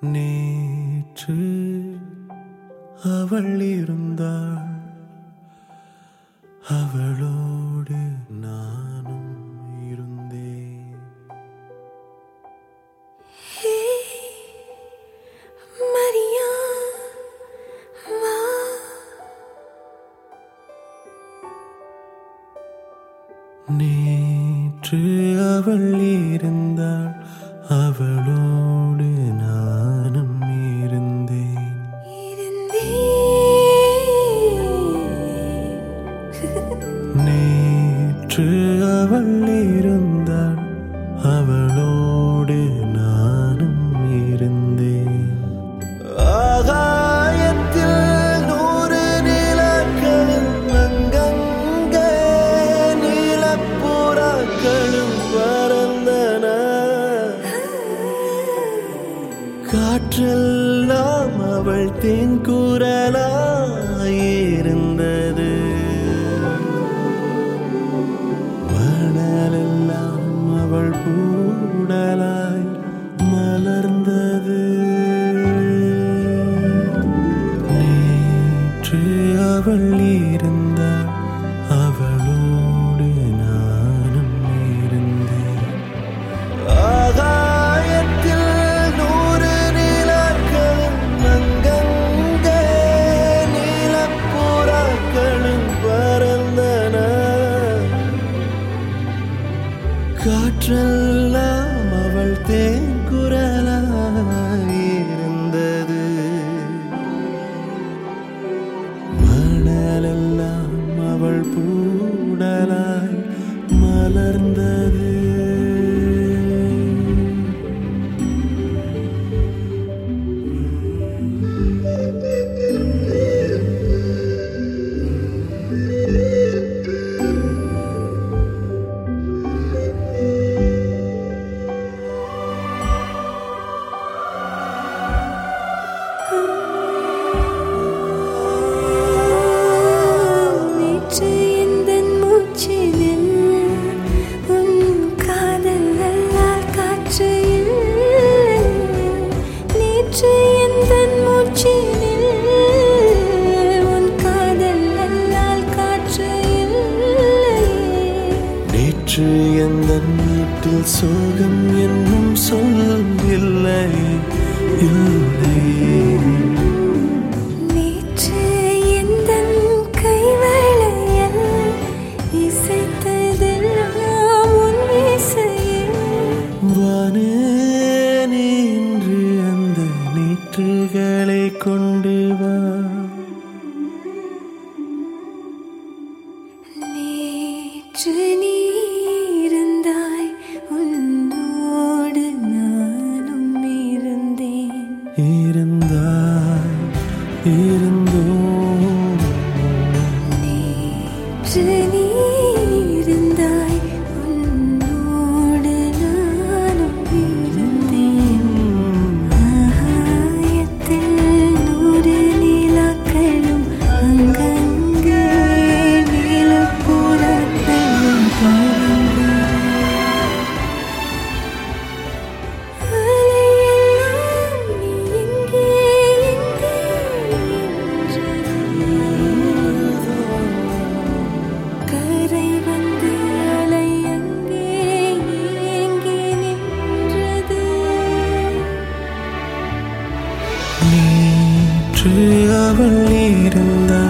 நேற்று அவள் இருந்தாள். அவளோடு நானும் இருந்தேன். மரியா வா. நேற்று அவள் இருந்தாள். அவளோடு அவள் இருந்தாள் அவளோடு நானும் இருந்தேன். ஆகாயத்தில் நூறு நிலக்களும் அங்கங்க நீலப்புறாக்களும் பறந்தன. காற்றெல்லாம் அவள் தென்குரலாயிருந்தது மணலெல்லாம் அவள் இருந்தாள் அவளோடு நானும் இருந்தேன். ஆகாயத்தில் நூறு நிலக்களும் அங்கங்கே நீலப்புறாக்களும் பறந்தன. காற்றெல்லாம் அவள் தேங்குரலாயிருந்தது சோகம் என்னும் சொல் இல்லை இல்லை. நேற்று எந்தன் 是你 நேற்று அவள் இருந்தாள் அவளோடு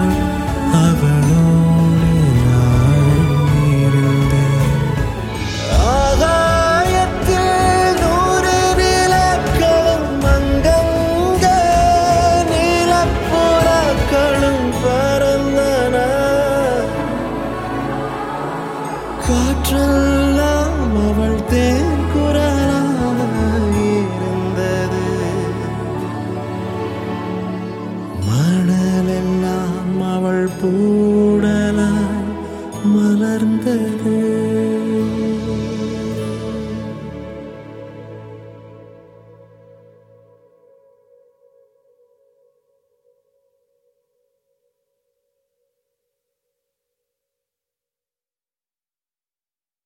yapmalarında